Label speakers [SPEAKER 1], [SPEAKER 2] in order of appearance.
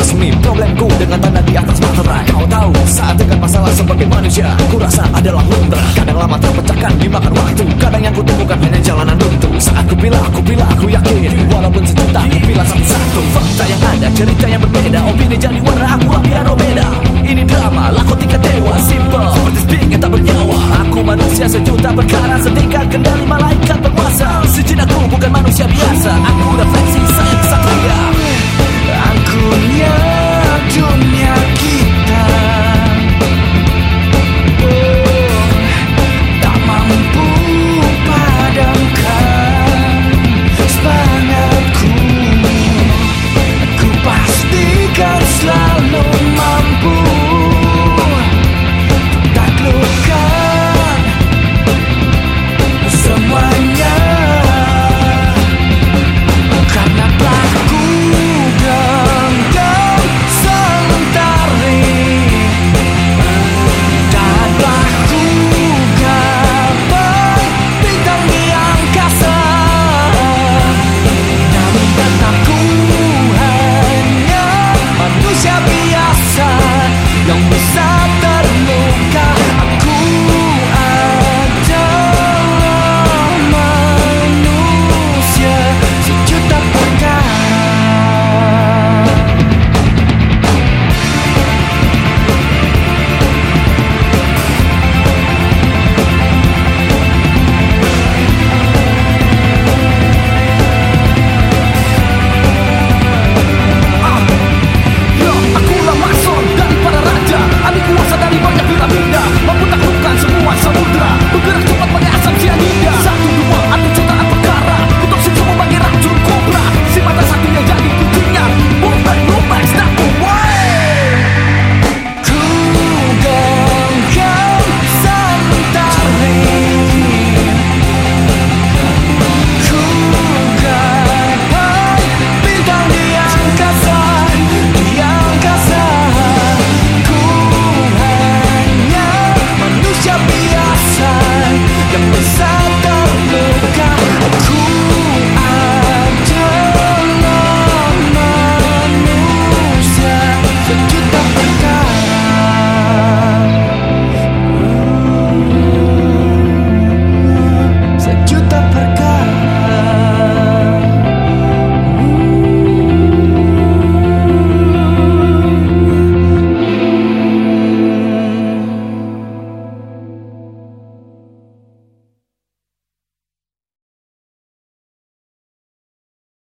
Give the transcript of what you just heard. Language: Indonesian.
[SPEAKER 1] resmi problemku dengan tanda di atas materai Kau tahu saat dengan masalah sebagai manusia Ku rasa adalah lumrah. Kadang lama terpecahkan dimakan waktu. Kadang yang kutemukan hanya jalanan buntu Saat ku bilang, aku bilang, aku yakin. Walaupun sejuta, ku bilang satu-satu. Fakta yang ada, cerita yang berbeda Opini jadi warna